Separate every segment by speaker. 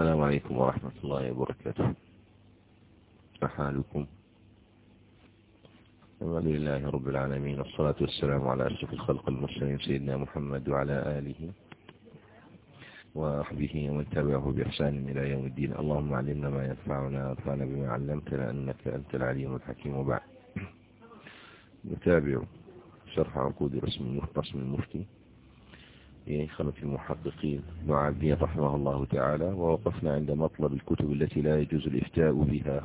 Speaker 1: السلام عليكم ورحمة الله وبركاته. ما حالكم الحمد لله رب العالمين والصلاة والسلام على أشرف الخلق المرسلين سيدنا محمد وعلى آله وصحبه ومن تبعه بإحسان إلى يوم الدين. اللهم علمنا ما ينفعنا وانفعنا بما علمتنا أنك أنت العليم الحكيم. وبعد. نتابع شرح عقود رسم المفتي. خلف المحققين. معاذين رحمه الله تعالى. ووقفنا عند مطلب الكتب التي لا يجوز الإفتاء بها.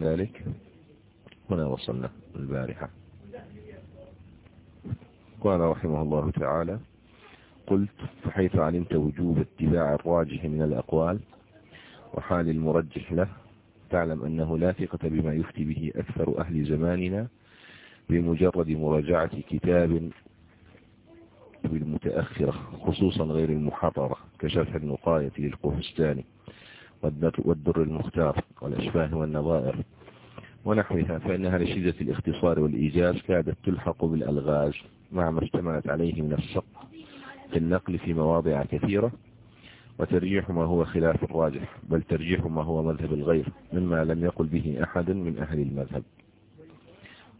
Speaker 1: ذلك. هنا وصلنا البارحة. قال رحمه الله تعالى قلت فحيث علمت وجوب اتباع الراجح من الأقوال وحال المرجح له تعلم أنه لا ثقة بما يفتي به أكثر أهل زماننا بمجرد مراجعة كتاب بالمتأخرة خصوصا غير المحررة كشرح النقاية للقهستاني والدر المختار والأشباه والنظائر ونحوها فإنها لشدة الاختصار والإيجاز كادت تلحق بالألغاز مع ما اشتملت عليه من الشق في النقل في مواضع كثيرة وترجيح ما هو خلاف الراجح بل ترجيح ما هو مذهب الغير مما لم يقل به أحد من أهل المذهب.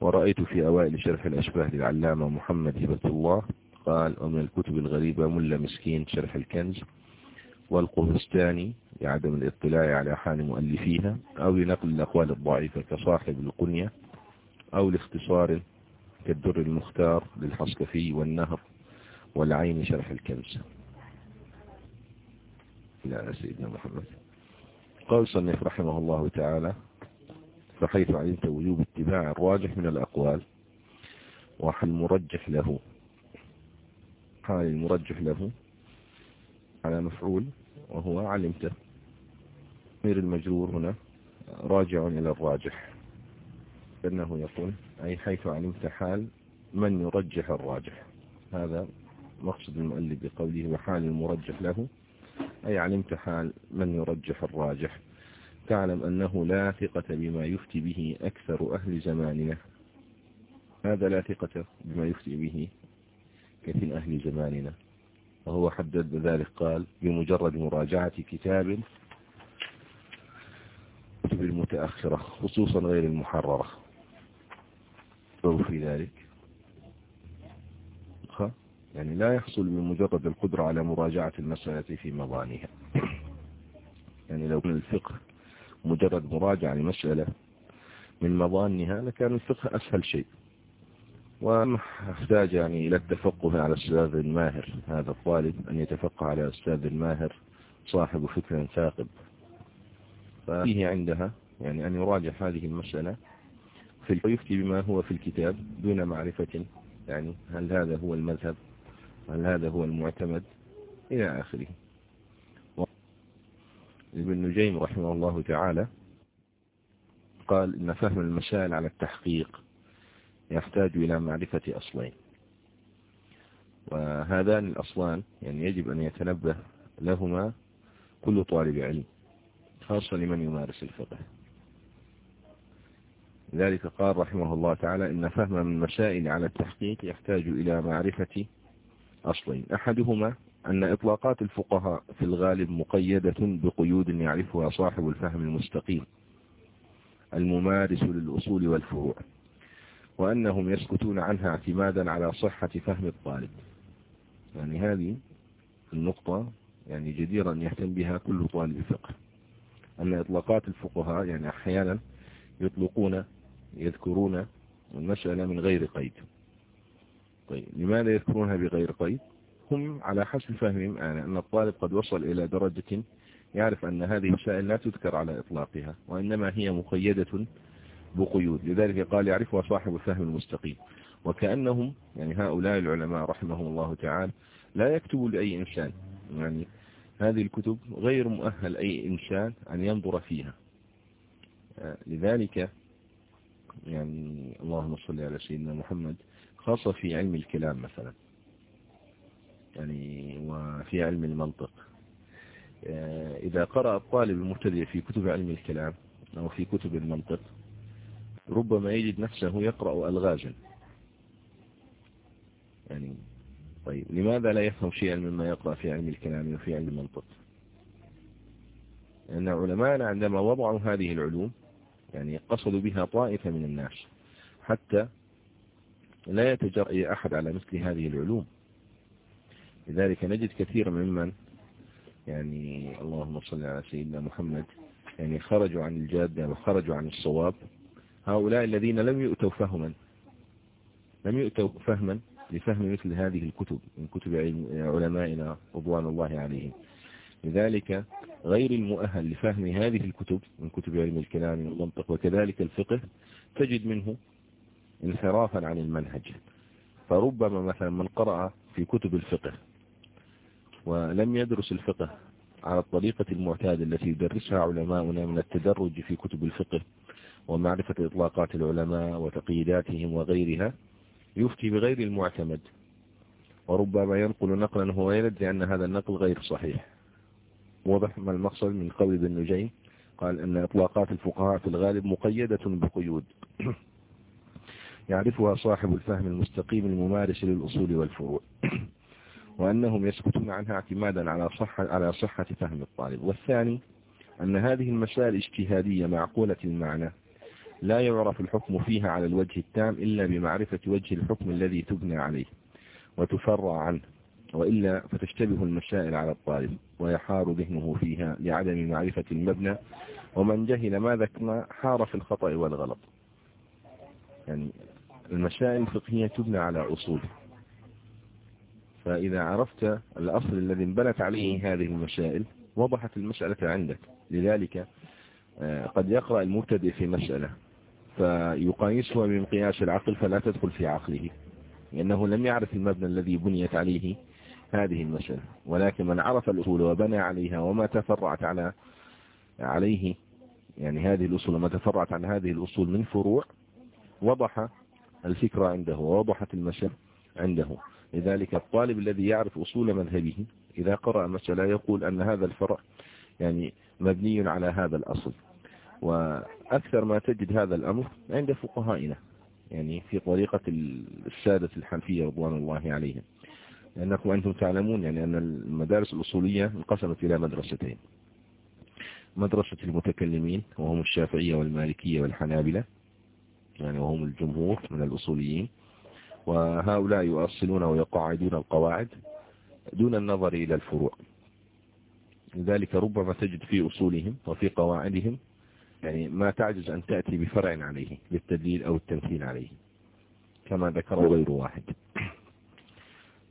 Speaker 1: ورأيت في أوائل شرح الأشباه للعلامة محمد هبة الله قال ومن الكتب الغريبة ملا مسكين شرح الكنز والقهستاني لعدم الاطلاع على حال مؤلفيها أو لنقل الأقوال الضعيفة كصاحب القنية أو لاختصار كالدر المختار للحصكفي والنهر والعين شرح الكنز. إلى سيدنا محمد. قال صنف رحمه الله تعالى فحيث علمت وجوب اتباع الراجح من الأقوال وحل مرجح له. حال المرجح له على مفعول وهو علمته. غير المجرور هنا راجع إلى الراجح. أنه يقول أي حيث علمت حال من يرجح الراجح. هذا مقصد المؤلف بقوله وحال المرجح له. أي علمت حال من يرجح الراجح. تعلم أنه لا ثقة بما يفتي به أكثر أهل زماننا. هذا لا ثقة بما يفتي به كثير أهل زماننا. وهو حدد ذلك قال بمجرد مراجعة كتاب كتب المتأخرة خصوصا غير المحررة. في ذلك. يعني لا يحصل بمجرد القدرة على مراجعة المسألة في مضانها. يعني لو كان الفقه مجرد مراجعة لمسألة من مضانها لكان الفقه أسهل شيء. وأحتاج يعني إلى التفقه على الأستاذ الماهر هذا الطالب أن يتفقه على الأستاذ الماهر صاحب فكر ثاقب. ففيه عندها يعني أن يراجع هذه المسألة في ويفتي بما هو في الكتاب دون معرفة يعني هل هذا هو المذهب هل هذا هو المعتمد إلى آخره. ابن نجيم رحمه الله تعالى قال إن فهم المسائل على التحقيق يحتاج إلى معرفة أصلين. وهذان الأصلان يعني يجب أن يتنبه لهما كل طالب علم خاصة لمن يمارس الفقه. لذلك قال رحمه الله تعالى إن فهم من المسائل على التحقيق يحتاج إلى معرفة أصلين. أحدهما أن إطلاقات الفقهاء في الغالب مقيدة بقيود يعرفها صاحب الفهم المستقيم الممارس للأصول والفروع. وأنهم يسكتون عنها اعتمادا على صحة فهم الطالب. يعني هذه النقطة يعني جديرا يهتم بها كل طالب فقه. أن إطلاقات الفقهاء يعني أحيانا يطلقون يذكرون المسألة من غير قيد. طيب لماذا يذكرونها بغير قيد؟ هم على حسب فهمهم أنا أن الطالب قد وصل إلى درجة يعرف أن هذه المسائل لا تذكر على إطلاقها وإنما هي مقيدة بقيود. لذلك قال يعرفها صاحب الفهم المستقيم. وكأنهم يعني هؤلاء العلماء رحمهم الله تعالى لا يكتبوا لأي إنسان. يعني هذه الكتب غير مؤهل أي إنسان أن ينظر فيها. لذلك يعني اللهم صل على سيدنا محمد خاصة في علم الكلام مثلا. يعني وفي علم المنطق. إذا قرأ الطالب المبتدئ في كتب علم الكلام أو في كتب المنطق ربما يجد نفسه يقرأ ألغازا. يعني طيب لماذا لا يفهم شيئا مما يقرأ في علم الكلام وفي علم المنطق؟ أن علماءنا عندما وضعوا هذه العلوم يعني قصدوا بها طائفة من الناس حتى لا يتجرأ أحد على مثل هذه العلوم. لذلك نجد كثير ممن يعني اللهم صل على سيدنا محمد يعني خرجوا عن الجادة وخرجوا عن الصواب هؤلاء الذين لم يؤتوا فهما لم يؤتوا فهما لفهم مثل هذه الكتب من كتب علمائنا رضوان الله عليهم. لذلك غير المؤهل لفهم هذه الكتب من كتب علم الكلام والمنطق وكذلك الفقه تجد منه انحرافا عن المنهج. فربما مثلا من قرأ في كتب الفقه ولم يدرس الفقه على الطريقة المعتادة التي يدرسها علماؤنا من التدرج في كتب الفقه ومعرفة إطلاقات العلماء وتقييداتهم وغيرها يفتي بغير المعتمد. وربما ينقل نقلا هو يرد أن هذا النقل غير صحيح. واضح ما المقصد من قول ابن نجيم قال أن إطلاقات الفقهاء في الغالب مقيدة بقيود. يعرفها صاحب الفهم المستقيم الممارس للأصول والفروع. وأنهم يسكتون عنها اعتمادا على صحة, على صحة فهم الطالب. والثاني أن هذه المسائل اجتهادية معقولة المعنى. لا يعرف الحكم فيها على الوجه التام إلا بمعرفة وجه الحكم الذي تبنى عليه وتفرع عنه وإلا فتشتبه المسائل على الطالب ويحار ذهنه فيها لعدم معرفة المبنى ومن جهل ما ذكرنا حار في الخطأ والغلط. يعني المسائل الفقهية تبنى على أصول. فإذا عرفت الأصل الذي انبنت عليه هذه المسائل وضحت المسألة عندك. لذلك آه، قد يقرأ المبتدئ في مسألة فيقايسها بمقياس العقل فلا تدخل في عقله لأنه لم يعرف المبنى الذي بنيت عليه هذه المسألة ولكن من عرف الأصول وبنى عليها وما تفرعت على عليه يعني هذه الأصول وما تفرعت عن هذه الأصول من فروع وضح الفكرة عنده ووضحت المسألة عنده. لذلك الطالب الذي يعرف أصول مذهبه إذا قرأ مسألة يقول أن هذا الفرع يعني مبني على هذا الأصل. وأكثر ما تجد هذا الأمر عند فقهائنا يعني في طريقة السادة الحنفية رضوان الله عليهم. لأنكم أنتم تعلمون يعني أن المدارس الأصولية انقسمت إلى مدرستين. مدرسة المتكلمين وهم الشافعية والمالكية والحنابلة يعني وهم الجمهور من الأصوليين. وهؤلاء يؤصلون ويقاعدون القواعد دون النظر إلى الفروع. لذلك ربما تجد في أصولهم وفي قواعدهم يعني ما تعجز أن تأتي بفرع عليه للتدليل أو التمثيل عليه كما ذكر غير واحد.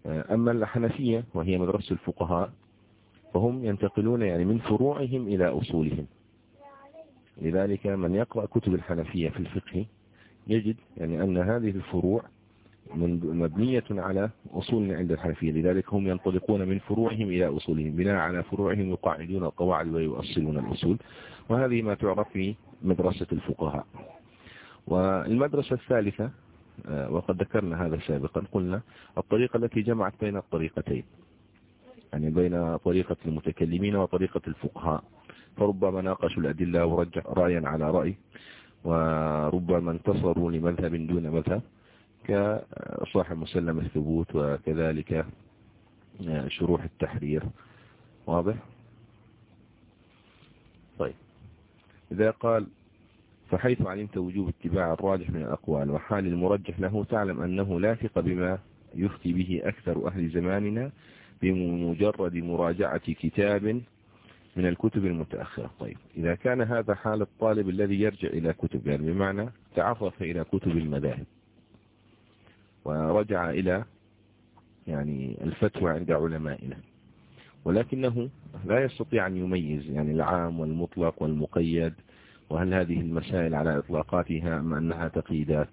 Speaker 1: أما الحنفية وهي مدرسة الفقهاء فهم ينتقلون يعني من فروعهم إلى أصولهم. لذلك من يقرأ كتب الحنفية في الفقه يجد يعني أن هذه الفروع مبنية على أصول عند الحنفية. لذلك هم ينطلقون من فروعهم إلى أصولهم بناء على فروعهم يقاعدون القواعد ويؤصلون الأصول. وهذه ما تعرف في مدرسة الفقهاء. والمدرسة الثالثة آه، وقد ذكرنا هذا سابقا قلنا الطريقة التي جمعت بين الطريقتين يعني بين طريقة المتكلمين وطريقة الفقهاء. فربما ناقشوا الأدلة ورجع رأيا على رأي وربما انتصروا لمذهب دون مذهب. كصاحب مسلم الثبوت وكذلك شروح التحرير. واضح؟ طيب. إذا قال فحيث علمت وجوب اتباع الراجح من الأقوال وحال المرجح له تعلم أنه لا ثق بما يفتي به أكثر أهل زماننا بمجرد مراجعة كتاب من الكتب المتأخرة. طيب. إذا كان هذا حال الطالب الذي يرجع إلى كتب يعني بمعنى تعرف إلى كتب المذاهب. ورجع إلى يعني الفتوى عند علمائنا. ولكنه لا يستطيع أن يميز يعني العام والمطلق والمقيد وهل هذه المسائل على إطلاقاتها أم أنها تقييدات؟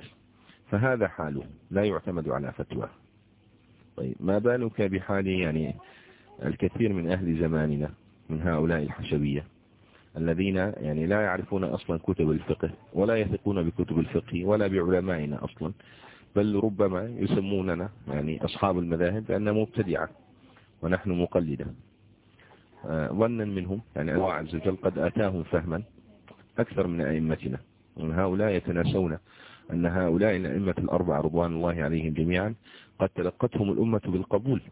Speaker 1: فهذا حاله لا يعتمد على فتوى. طيب ما بالك بحال يعني الكثير من أهل زماننا من هؤلاء الحشبية الذين يعني لا يعرفون أصلا كتب الفقه ولا يثقون بكتب الفقه ولا بعلمائنا أصلا. بل ربما يسموننا يعني أصحاب المذاهب بأننا مبتدعة ونحن مقلدة. آه، ظنا منهم يعني الله عز وجل قد آتاهم فهما أكثر من أئمتنا. ومن هؤلاء يتناسون أن هؤلاء الأئمة الأربعة رضوان الله عليهم جميعا قد تلقتهم الأمة بالقبول.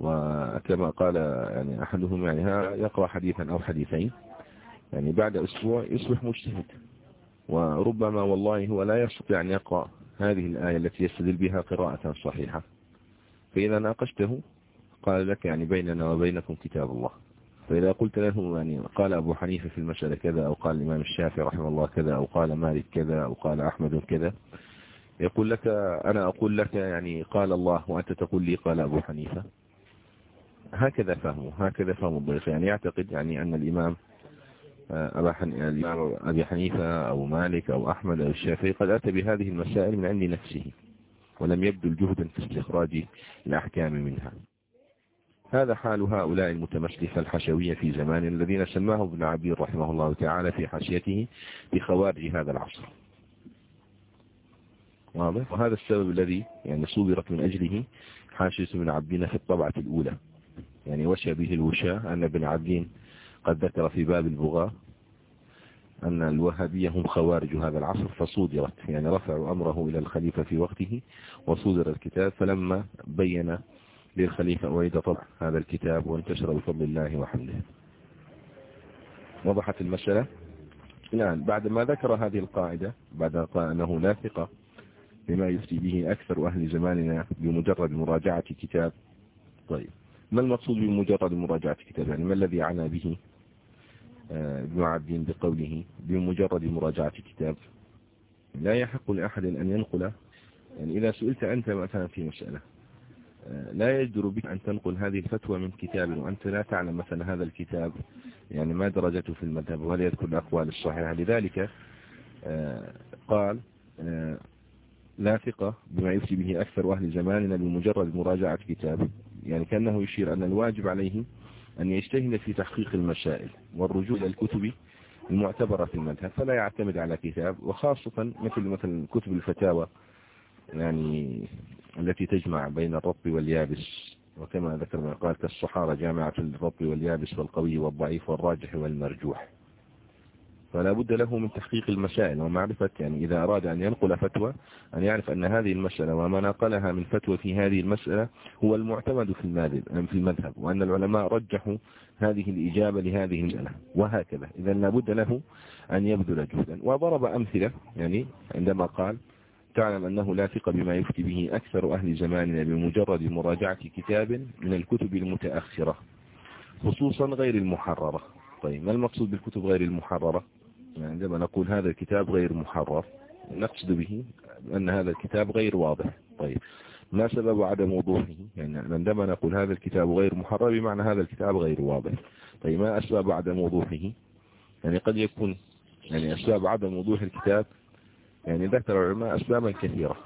Speaker 1: وكما قال يعني أحدهم يعني يقرأ حديثا أو حديثين. يعني بعد أسبوع يصبح مجتهد. وربما والله هو لا يستطيع أن يقرأ هذه الآية التي يستدل بها قراءة صحيحة. فإذا ناقشته قال لك يعني بيننا وبينكم كتاب الله. فإذا قلت له يعني قال أبو حنيفة في المسألة كذا أو قال الإمام الشافعي رحمه الله كذا أو قال مالك كذا أو قال أحمد كذا يقول لك أنا أقول لك يعني قال الله وأنت تقول لي قال أبو حنيفة. هكذا فهمه هكذا فهم الضيف يعني يعتقد يعني أن الإمام أبا أبي حنيفة أو مالك أو أحمد أو الشافعي قد أتى بهذه المسائل من عند نفسه ولم يبذل جهدا في استخراج الأحكام منها. هذا حال هؤلاء المتمسلفة الحشوية في زمان الذين سماه ابن عبير رحمه الله تعالى في حاشيته بخوارج هذا العصر. واضح؟ وهذا السبب الذي يعني صورت من أجله حاشية ابن عبدين في الطبعة الأولى. يعني وشى به الوشاء أن ابن عبدين قد ذكر في باب البغاء أن الوهابية هم خوارج هذا العصر فصودرت يعني رفعوا أمره إلى الخليفة في وقته وصودر الكتاب فلما بين للخليفة أعيد طبع هذا الكتاب وانتشر بفضل الله وحمده. وضحت المسألة. الآن بعد ما ذكر هذه القاعدة بعد أنه لا ثقة بما يفتي به أكثر أهل زماننا بمجرد مراجعة كتاب طيب ما المقصود بمجرد مراجعة كتاب؟ يعني ما الذي عنا به؟ ابن عبدين بقوله بمجرد مراجعة كتاب. لا يحق لأحد أن ينقل. يعني إذا سئلت أنت مثلا في مسألة آه، لا يجدر بك أن تنقل هذه الفتوى من كتاب وأنت لا تعلم مثلا هذا الكتاب يعني ما درجته في المذهب وهل يذكر الأقوال الصحيحة. لذلك آه، قال لا ثقة بما يفتي به أكثر أهل زماننا بمجرد مراجعة كتاب. يعني كأنه يشير أن الواجب عليه أن يجتهد في تحقيق المسائل والرجوع إلى الكتب المعتبرة في المذهب فلا يعتمد على كتاب وخاصة مثل مثل كتب الفتاوى يعني التي تجمع بين الرب واليابس وكما ذكر ما قال كالصحارى جامعة الرب واليابس والقوي والضعيف والراجح والمرجوح. فلا بد له من تحقيق المسائل ومعرفة يعني إذا أراد أن ينقل فتوى أن يعرف أن هذه المسألة وما نقلها من فتوى في هذه المسألة هو المعتمد في المذهب وأن العلماء رجحوا هذه الإجابة لهذه المسألة وهكذا. إذا لابد له أن يبذل جهدا. وضرب أمثلة يعني عندما قال تعلم أنه لا ثق بما يفتي به أكثر أهل زماننا بمجرد مراجعة كتاب من الكتب المتأخرة خصوصا غير المحررة. طيب ما المقصود بالكتب غير المحررة؟ يعني عندما نقول هذا الكتاب غير محرر نقصد به أن هذا الكتاب غير واضح. طيب ما سبب عدم وضوحه؟ يعني عندما نقول هذا الكتاب غير محرر بمعنى هذا الكتاب غير واضح. طيب ما أسباب عدم وضوحه؟ يعني قد يكون يعني أسباب عدم وضوح الكتاب يعني ذكر العلماء أسبابا كثيرة.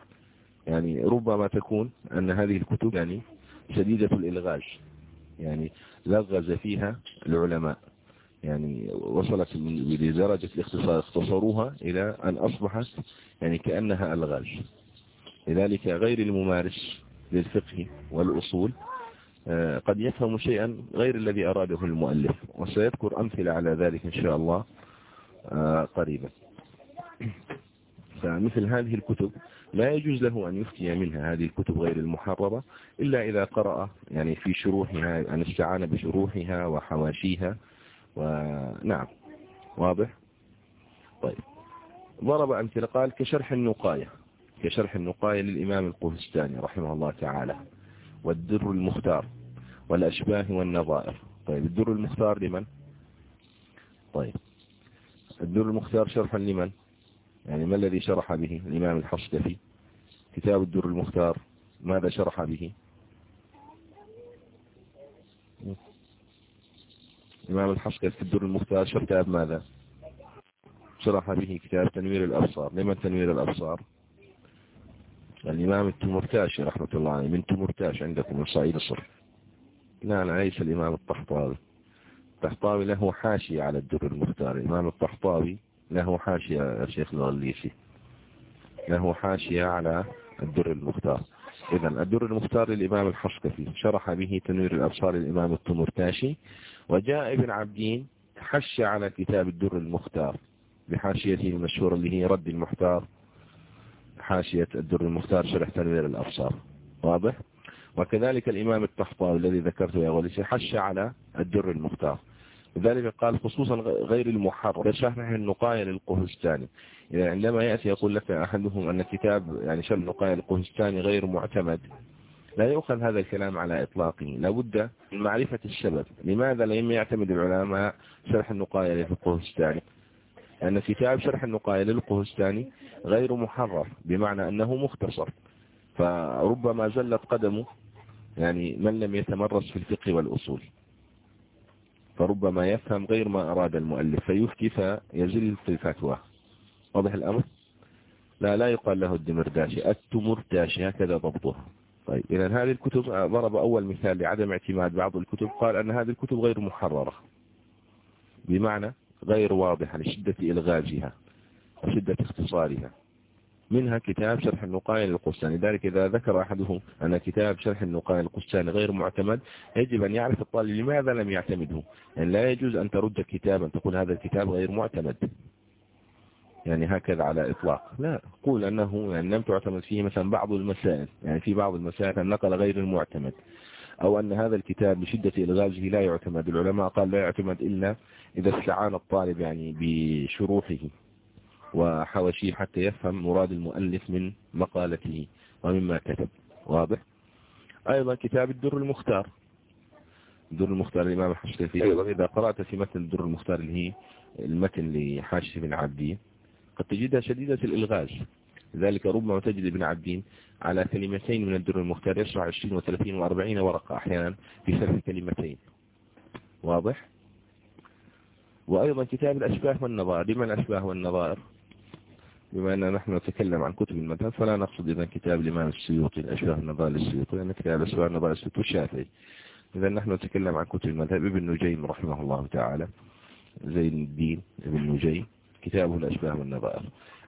Speaker 1: يعني ربما تكون أن هذه الكتب يعني شديدة الإلغاز يعني لغز فيها العلماء. يعني وصلت لدرجة الاختصار اختصروها إلى أن أصبحت يعني كأنها ألغاز. لذلك غير الممارس للفقه والأصول آه، قد يفهم شيئا غير الذي أراده المؤلف وسيذكر أمثلة على ذلك إن شاء الله آه، قريبا. فمثل هذه الكتب لا يجوز له أن يفتي منها هذه الكتب غير المحررة إلا إذا قرأ يعني في شروحها أن استعان بشروحها وحواشيها ونعم. واضح؟ طيب. ضرب أمثلة قال كشرح النقاية. كشرح النقاية للإمام القهستاني رحمه الله تعالى. والدر المختار والأشباه والنظائر. طيب الدر المختار لمن؟ طيب. الدر المختار شرحا لمن؟ يعني ما الذي شرح به الإمام الحصدفي كتاب الدر المختار ماذا شرح به؟ الإمام الحصكي في الدر المختار كتاب ماذا؟ شرح به كتاب تنوير الأبصار. لمن تنوير الأبصار؟ الإمام التمرتاشي رحمة الله عليه من تمرتاش عندكم من صعيد الصرف لا أنا ليس الإمام الطحطاوي. الطحطاوي له حاشية على الدر المختار. الإمام الطحطاوي له حاشية يا شيخ الغليسي. له حاشية على الدر المختار. إذا الدر المختار للإمام الحصكفي شرح به تنوير الأبصار للإمام التمرتاشي وجاء ابن عبدين حش على كتاب الدر المختار. بحاشيته المشهورة اللي هي رد المختار حاشية الدر المختار شرح تنوير الأبصار. واضح؟ وكذلك الإمام الطحطاوي الذي ذكرته يا وليس حش على الدر المختار. لذلك قال خصوصا غير المحرر كشرح النقاية للقهستاني. يعني عندما يأتي يقول لك أحدهم أن كتاب يعني شرح النقاية للقهستاني غير معتمد لا يؤخذ هذا الكلام على إطلاقه. لابد من معرفة السبب. لماذا لم يعتمد العلماء شرح النقاية للقهستاني؟ أن كتاب شرح النقاية للقهستاني غير محرر بمعنى أنه مختصر. فربما زلت قدمه يعني من لم يتمرس في الفقه والأصول. فربما يفهم غير ما أراد المؤلف فيفتي فيزل في الفتوى. واضح الأمر؟ لا لا يقال له الدمرداشي. التمرداشي هكذا ضبطها طيب إذا هذه الكتب ضرب أول مثال لعدم اعتماد بعض الكتب قال أن هذه الكتب غير محررة. بمعنى غير واضحة لشدة إلغازها وشدة اختصارها. منها كتاب شرح النقاية للقسطاني لذلك إذا ذكر أحدهم أن كتاب شرح النقاية للقسطاني غير معتمد يجب أن يعرف الطالب لماذا لم يعتمده. يعني لا يجوز أن ترد كتابا تقول هذا الكتاب غير معتمد. يعني هكذا على إطلاق. لا قول أنه يعني لم تعتمد فيه مثلا بعض المسائل. يعني في بعض المسائل النقل غير المعتمد. أو أن هذا الكتاب بشدة إلغازه لا يعتمد. العلماء قال لا يعتمد إلا إذا استعان الطالب يعني بشروحه. وحواشيه حتى يفهم مراد المؤلف من مقالته ومما كتب. واضح؟ أيضا كتاب الدر المختار. الدر المختار الإمام الحشرفي أيضا. إذا قرأت في متن الدر المختار اللي هي المتن لحاشف بن عبدين قد تجدها شديدة الإلغاز. لذلك ربما تجد ابن عبدين على كلمتين من الدر المختار يشرح 20 و30 و40 ورقة أحيانا في شرح كلمتين. واضح؟ وأيضا كتاب الأشباه والنظائر. لمن الأشباه والنظائر؟ بما أننا نحن نتكلم عن كتب المذهب فلا نقصد إذا كتاب الإمام السيوطي الأشباه والنظائر السيوطي لأن كتاب الأشباه والنظائر السيوطي الشافعي إذا نحن نتكلم عن كتب المذهب. ابن نجيم رحمه الله تعالى زين الدين ابن نجيم كتابه الأشباه والنظائر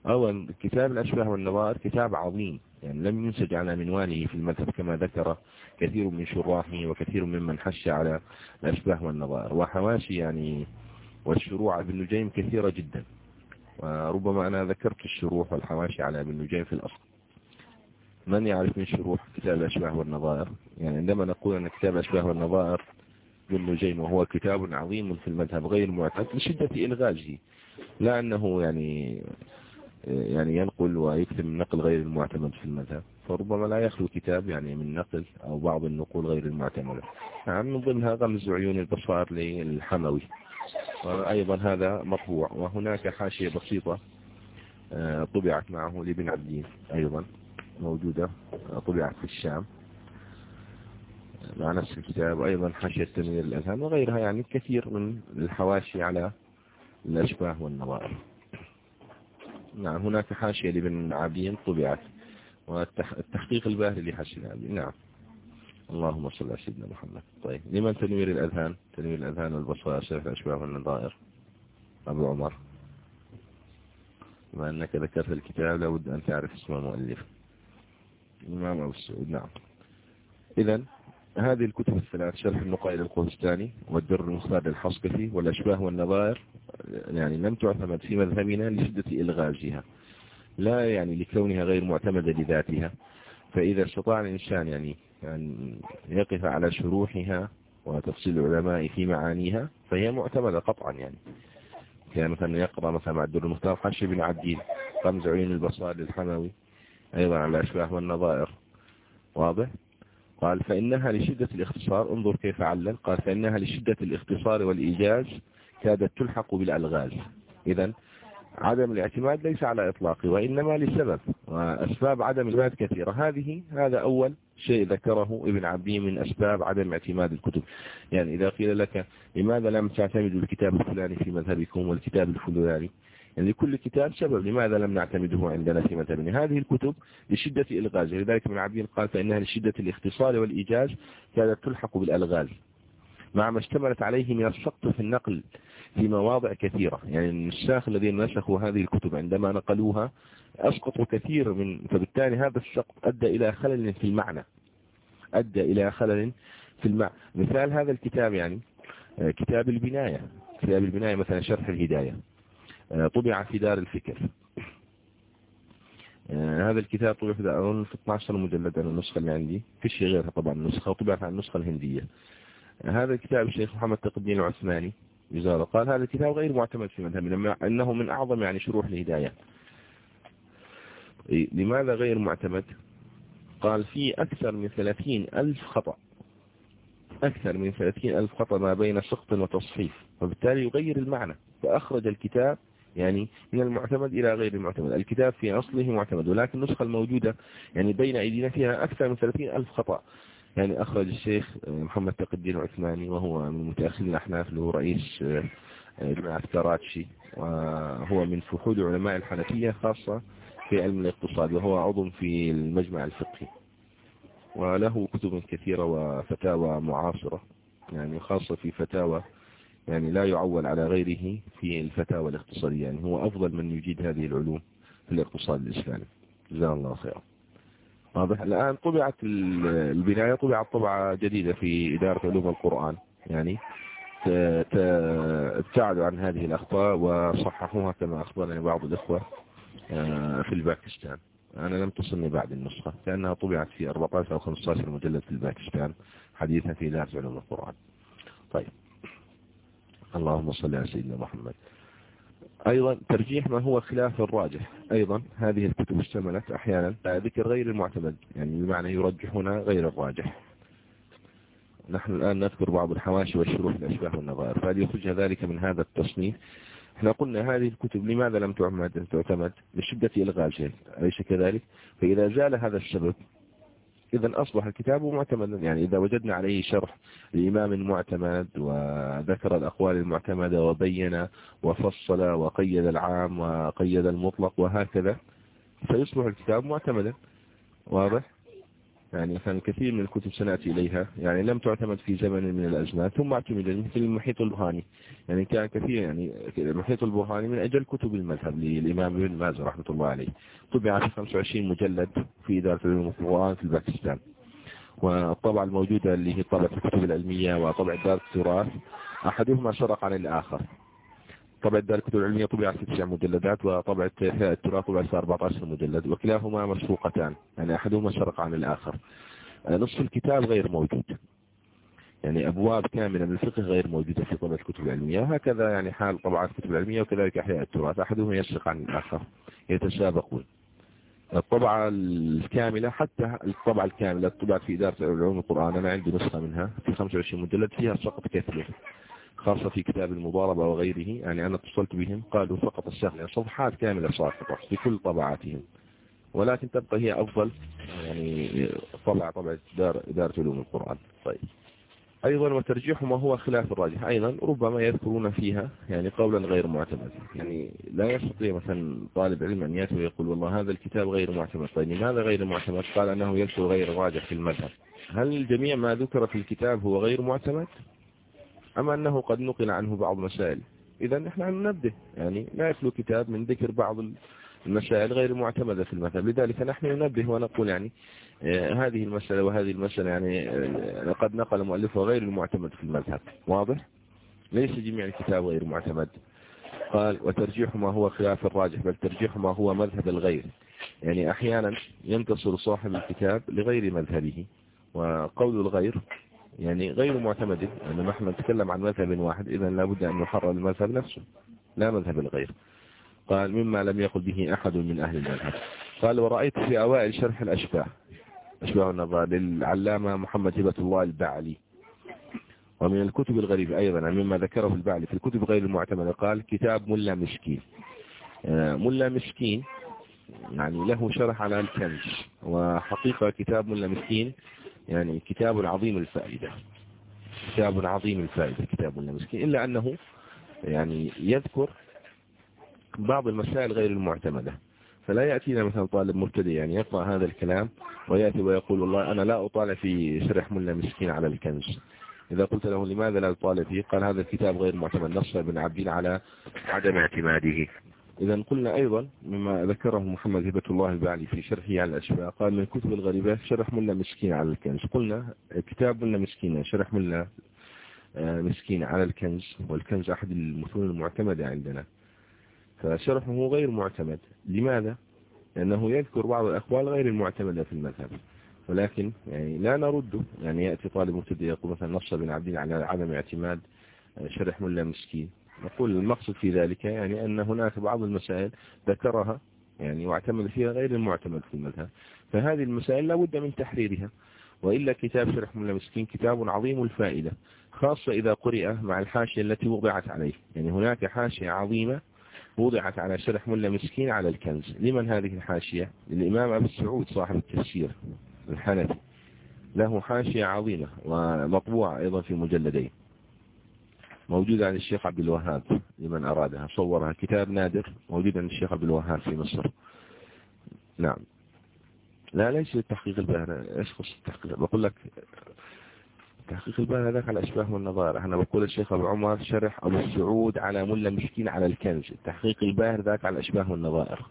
Speaker 1: أولا كتاب الأشباه والنظائر كتاب عظيم يعني لم ينسج على منوانه في المذهب كما ذكر كثير من شراحه وكثير ممن حش على الأشباه والنظائر وحواشي يعني والشروع ابن نجيم كثيرة جدا. وربما أنا ذكرت الشروح والحواشي على ابن نجيم في الأصل. من يعرف من شروح كتاب الأشباه والنظائر؟ يعني عندما نقول أن كتاب الأشباه والنظائر ابن نجيم وهو كتاب عظيم في المذهب غير معتد لشدة إلغاجه. لا أنه يعني يعني ينقل ويكتب النقل غير المعتمد في المذهب. فربما لا يخلو كتاب يعني من نقل أو بعض النقول غير المعتمدة. نعم من ضمنها غمز عيون البصار للحموي. وأيضا هذا مطبوع وهناك حاشية بسيطة آه، طبعت معه لابن عبدين أيضا موجودة آه، طبعت في الشام مع نفس الكتاب وأيضا حاشية تنوير الأذهان وغيرها يعني كثير من الحواشي على الأشباه والنظائر. نعم هناك حاشية لابن عابدين طبعت والتحقيق الباهر لحاشية نعم. اللهم صل على سيدنا محمد. طيب لمن تنوير الأذهان؟ تنوير الأذهان والبصائر. شرح الأشباه والنظائر أبو عمر. بما أنك ذكرت الكتاب لابد أن تعرف اسم المؤلف. الإمام أبو السعود نعم. إذا هذه الكتب الثلاث شرح النقائل القهستاني والدر المختار للحصقفي والأشباه والنظائر يعني لم تعتمد في مذهبنا لشدة إلغازها لا يعني لكونها غير معتمدة لذاتها. فإذا استطاع الإنسان يعني أن يقف على شروحها وتفصيل العلماء في معانيها فهي معتمدة قطعا يعني. كان مثلا يقرأ مثلا مع الدر المختار حشي بن عبدين رمز عين البصار للحموي أيضا على الأشباه والنظائر. واضح؟ قال فإنها لشدة الاختصار انظر كيف علل. قال فإنها لشدة الاختصار والإيجاز كادت تلحق بالألغاز. إذا عدم الاعتماد ليس على إطلاقه وإنما لسبب وأسباب عدم الاعتماد كثيرة. هذه هذا أول شيء ذكره ابن عبدين من أسباب عدم اعتماد الكتب. يعني إذا قيل لك لماذا لم تعتمدوا الكتاب الفلاني في مذهبكم والكتاب الفلاني؟ يعني لكل كتاب سبب لماذا لم نعتمده عندنا في مذهبنا؟ هذه الكتب لشدة إلغاز. لذلك ابن عبدين قال فإنها لشدة الاختصار والإيجاز كانت تلحق بالألغاز. مع ما اشتملت عليه من السقط في النقل في مواضع كثيرة. يعني النساخ الذين نسخوا هذه الكتب عندما نقلوها أسقطوا كثير من فبالتالي هذا السقط أدى إلى خلل في المعنى. أدى إلى خلل في المعنى مثال هذا الكتاب يعني آه، كتاب البناية. كتاب البناية مثلا شرح الهداية. آه، طبع في دار الفكر. آه، هذا الكتاب طبع في أظن في 12 مجلد أنا النسخة اللي عندي. في شيء غيرها طبعا النسخة طبعت على النسخة الهندية. هذا الكتاب الشيخ محمد تقدين العثماني. جزاه قال هذا الكتاب غير معتمد في مذهبنا أنه من أعظم يعني شروح الهداية. لماذا غير معتمد؟ قال في أكثر من ثلاثين ألف خطأ. أكثر من ثلاثين ألف خطأ ما بين سقط وتصحيف. وبالتالي يغير المعنى. فأخرج الكتاب يعني من المعتمد إلى غير المعتمد. الكتاب في أصله معتمد ولكن النسخة الموجودة يعني بين أيدينا فيها أكثر من ثلاثين ألف خطأ. يعني أخرج الشيخ محمد تقي الدين العثماني وهو من متأخرين الأحناف له رئيس جماعة كاراتشي وهو من فحول علماء الحنفية خاصة في علم الاقتصاد وهو عضو في المجمع الفقهي. وله كتب كثيرة وفتاوى معاصرة يعني خاصة في فتاوى يعني لا يعول على غيره في الفتاوى الاقتصادية يعني هو أفضل من يجيد هذه العلوم في الاقتصاد الإسلامي. جزاه الله خيرا. واضح؟ الآن طبعت البناية طبعت طبعة جديدة في إدارة علوم القرآن يعني ابتعدوا عن هذه الأخطاء وصححوها كما أخبرني بعض الإخوة آه، في الباكستان. أنا لم تصلني بعد النسخة لأنها طبعت في 14 أو 15 مجلد في الباكستان حديثا في إدارة علوم القرآن. طيب. اللهم صل على سيدنا محمد. أيضا ترجيح ما هو خلاف الراجح. أيضا هذه الكتب اشتملت أحيانا ذكر غير المعتمد يعني بمعنى يرجحون غير الراجح. نحن الآن نذكر بعض الحواشي والشروح الأشباه والنظائر فهل يخرج ذلك من هذا التصنيف؟ إحنا قلنا هذه الكتب لماذا لم تعمد تعتمد؟ لشدة إلغاء شيء أليس كذلك؟ فإذا زال هذا السبب إذا أصبح الكتاب معتمدا يعني إذا وجدنا عليه شرح الإمام المعتمد وذكر الأقوال المعتمدة وبين وفصل وقيد العام وقيد المطلق وهكذا فيصبح الكتاب معتمدا. واضح؟ يعني كان كثير من الكتب سنأتي إليها. يعني لم تعتمد في زمن من الأزمان ثم اعتمدت مثل المحيط البرهاني يعني كان كثير يعني المحيط البرهاني من أجل كتب المذهب للإمام ابن ماز رحمة الله عليه. طبع في 25 مجلد في إدارة العلوم القرآن في الباكستان والطبعة الموجودة اللي هي طبعة الكتب العلمية وطبعة دار التراث أحدهما شرق عن الآخر. طبعة دار الكتب العلمية طبعت تسع مجلدات وطبعة التراث طبعت في 14 مجلد وكلاهما مسروقتان يعني أحدهما شرق عن الآخر. آه، نصف الكتاب غير موجود. يعني أبواب كاملة من الفقه غير موجودة في طبعة الكتب العلمية. وهكذا يعني حال طبعات الكتب العلمية وكذلك أحياء التراث أحدهما يشرق عن الآخر يتسابقون الطبعة الكاملة حتى الطبعة الكاملة طبعت في إدارة علوم القرآن أنا عندي نسخة منها في 25 مجلد فيها سقط كثير. خاصة في كتاب المضاربة وغيره يعني أنا اتصلت بهم قالوا فقط السهل صفحات كاملة ساقطة في كل طبعاتهم. ولكن تبقى هي أفضل يعني طبع طبع دار إدارة علوم القرآن. طيب. أيضا وترجيح ما هو خلاف الراجح. أيضا ربما يذكرون فيها يعني قولا غير معتمد. يعني لا يستطيع مثلا طالب علم أن يأتي ويقول والله هذا الكتاب غير معتمد. طيب لماذا غير معتمد؟ قال أنه يذكر غير راجح في المذهب. هل جميع ما ذكر في الكتاب هو غير معتمد؟ أما أنه قد نقل عنه بعض المسائل؟ إذا نحن ننبه يعني لا يخلو كتاب من ذكر بعض المسائل غير المعتمدة في المذهب لذلك نحن ننبه ونقول يعني آه، هذه المسألة وهذه المسألة يعني آه، قد نقل مؤلفها غير المعتمد في المذهب. واضح؟ ليس جميع الكتاب غير معتمد. قال وترجيح ما هو خلاف الراجح بل ترجيح ما هو مذهب الغير. يعني أحيانا ينتصر صاحب الكتاب لغير مذهبه. وقول الغير يعني غير معتمد لأن نحن نتكلم عن مذهب واحد إذا لابد أن يحرر المذهب نفسه لا مذهب الغير. قال مما لم يقل به أحد من أهل المذهب. قال ورأيت في أوائل شرح الأشباه أشباه النظر للعلامة محمد هبة الله البعلي ومن الكتب الغريبة أيضا مما ذكره البعلي في الكتب غير المعتمدة قال كتاب ملا مسكين. آه، ملا مسكين يعني له شرح على الكنز وحقيقة كتاب ملا مسكين يعني كتاب عظيم الفائدة. كتاب عظيم الفائدة كتاب المسكين. إلا أنه يعني يذكر بعض المسائل غير المعتمدة. فلا يأتينا مثلا طالب مبتدئ يعني يقرأ هذا الكلام ويأتي ويقول والله أنا لا أطالع في شرح ملا مسكين على الكنز. إذا قلت له لماذا لا تطالع فيه؟ قال هذا الكتاب غير معتمد. نصر بن عبدين على عدم اعتماده. إذا قلنا أيضا مما ذكره محمد هبة الله البعلي في شرحه على الأشباء قال من الكتب الغريبة شرح ملا مسكين على الكنز. قلنا كتاب ملا مسكين شرح ملا آه، مسكين على الكنز والكنز أحد المثون المعتمدة عندنا. فشرحه غير معتمد. لماذا؟ لأنه يذكر بعض الأقوال غير المعتمدة في المذهب. ولكن يعني لا نرده يعني يأتي طالب مبتدئ يقول مثلا نص بن عبدين على عدم اعتماد شرح ملا مسكين. نقول المقصد في ذلك يعني أن هناك بعض المسائل ذكرها يعني واعتمد فيها غير المعتمد في المذهب. فهذه المسائل لا بد من تحريرها. وإلا كتاب شرح ملا مسكين كتاب عظيم الفائدة خاصة إذا قرئ مع الحاشية التي وضعت عليه. يعني هناك حاشية عظيمة وضعت على شرح ملا مسكين على الكنز. لمن هذه الحاشية؟ للإمام أبو السعود صاحب التفسير الحنفي. له حاشية عظيمة ومطبوعة أيضا في مجلدين. موجودة عند الشيخ عبد الوهاب لمن أرادها. صورها. كتاب نادر موجود عند الشيخ عبد الوهاب في مصر. نعم. لا ليس التحقيق الباهر إيش خص التحقيق بقول لك تحقيق الباهر هذاك على الأشباه والنظائر. إحنا بقول الشيخ أبو عمر شرح أبو السعود على ملا مسكين على الكنز. التحقيق الباهر ذاك على الأشباه والنظائر.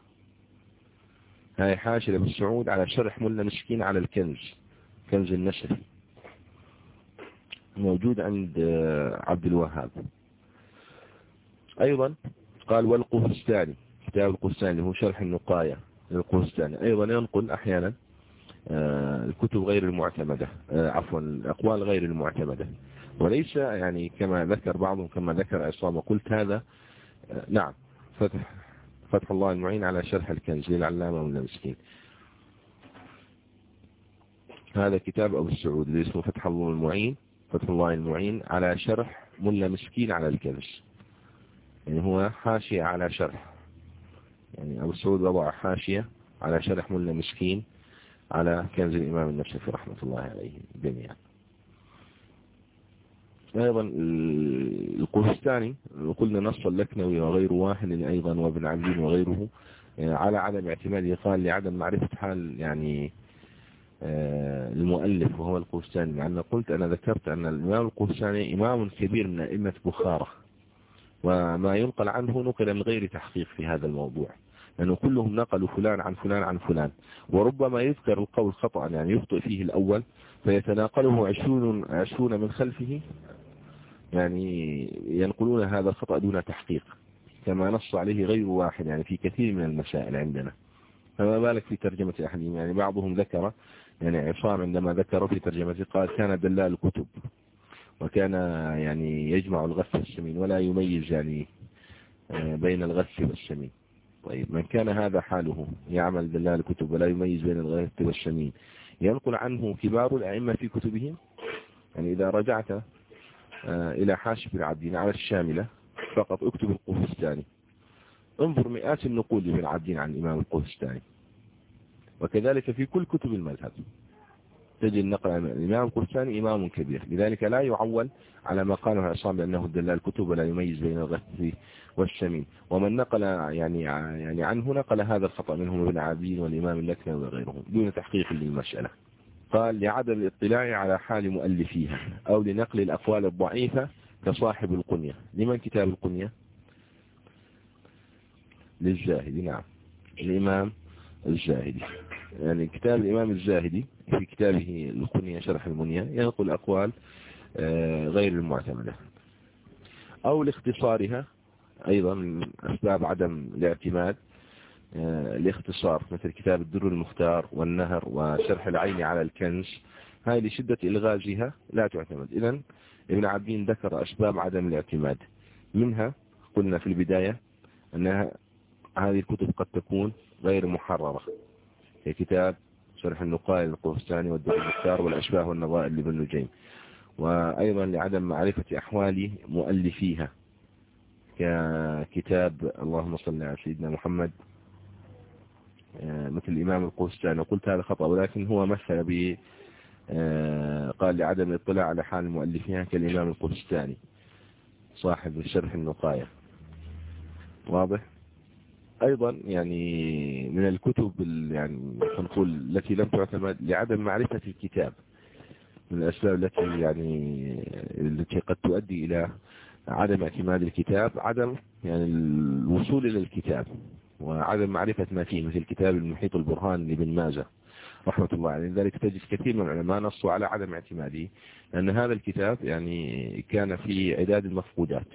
Speaker 1: هاي حاشر أبو السعود على شرح ملا مسكين على الكنز. كنز النسل موجود عند عبد الوهاب. أيضا قال والقهستاني كتاب القهستاني هو شرح النقاية للقهستاني. أيضا ينقل أحيانا آه، الكتب غير المعتمدة آه، عفوا الأقوال غير المعتمدة. وليس يعني كما ذكر بعضهم كما ذكر عصام وقلت هذا آه، نعم فتح فتح الله المعين على شرح الكنز للعلامة من المسكين. هذا كتاب أبو السعود اللي اسمه فتح الله المعين. فتح الله المعين على شرح ملا مسكين على الكنز يعني هو حاشية على شرح. يعني أبو السعود وضع حاشية على شرح ملا مسكين على كنز الإمام النفسي رحمة الله عليه جميعا. أيضا القهستاني قلنا نص اللكنوي وغير واحد أيضا وابن عبدين وغيره على عدم اعتماده قال لعدم معرفة حال يعني المؤلف وهو القهستاني مع أن قلت أنا ذكرت أن الإمام القهستاني إمام كبير من أئمة بخارة. وما ينقل عنه نقل من غير تحقيق في هذا الموضوع. لأنه كلهم نقلوا فلان عن فلان عن فلان. وربما يذكر القول خطأ يعني يخطئ فيه الأول. فيتناقله عشرون, عشرون من خلفه. يعني ينقلون هذا الخطأ دون تحقيق. كما نص عليه غير واحد يعني في كثير من المسائل عندنا. فما بالك في ترجمة أحدهم يعني بعضهم ذكر يعني عصام عندما ذكر في ترجمته قال كان دلال الكتب وكان يعني يجمع الغث والسمين ولا يميز يعني آه، بين الغث والسمين طيب من كان هذا حاله؟ يعمل دلال الكتب ولا يميز بين الغث والسمين ينقل عنه كبار الأئمة في كتبهم؟ يعني إذا رجعت آه، إلى حاشف العبدين على الشاملة فقط اكتب القهستاني انظر مئات النقول لابن عبدين عن الإمام القهستاني وكذلك في كل كتب المذهب. تجد نقل الإمام القرساني إمام كبير. لذلك لا يعول على ما قاله عصام بأنه دلال الكتب ولا يميز بين الغث والشمين ومن نقل يعني يعني عنه نقل هذا الخطأ منهم ابن عابين والإمام اللكنة وغيرهم دون تحقيق للمسألة. قال لعدم الاطلاع على حال مؤلفيها أو لنقل الأقوال الضعيفة كصاحب القنية. لمن كتاب القنية؟ للزاهدي نعم. الإمام الزاهدي يعني كتاب الإمام الزاهدي في كتابه القنية شرح المنية ينقل أقوال آه، غير المعتمدة. أو لاختصارها أيضا من أسباب عدم الاعتماد آه، الاختصار مثل كتاب الدر المختار والنهر وشرح العين على الكنز هاي لشدة إلغازها لا تعتمد. إذا ابن عبدين ذكر أسباب عدم الاعتماد. منها قلنا في البداية أنها هذه الكتب قد تكون غير محررة. كتاب شرح النقاء للقهستاني والدر المختار والأشباه والنظائر لابن نجيم. وأيضا لعدم معرفة أحوال مؤلفيها ككتاب اللهم صل على سيدنا محمد مثل الإمام القهستاني وقلت هذا خطأ ولكن هو مثل ب قال لعدم الاطلاع على حال مؤلفيها كالإمام القهستاني صاحب شرح النقاية. واضح؟ أيضا يعني من الكتب يعني نقول التي لم تعتمد لعدم معرفة الكتاب من الأسباب التي يعني التي قد تؤدي إلى عدم اعتماد الكتاب عدم يعني الوصول إلى الكتاب وعدم معرفة ما فيه مثل كتاب المحيط البرهان لابن ماجه رحمة الله عليه. لذلك تجد كثير من العلماء نصوا على عدم اعتماده لأن هذا الكتاب يعني كان في عداد المفقودات.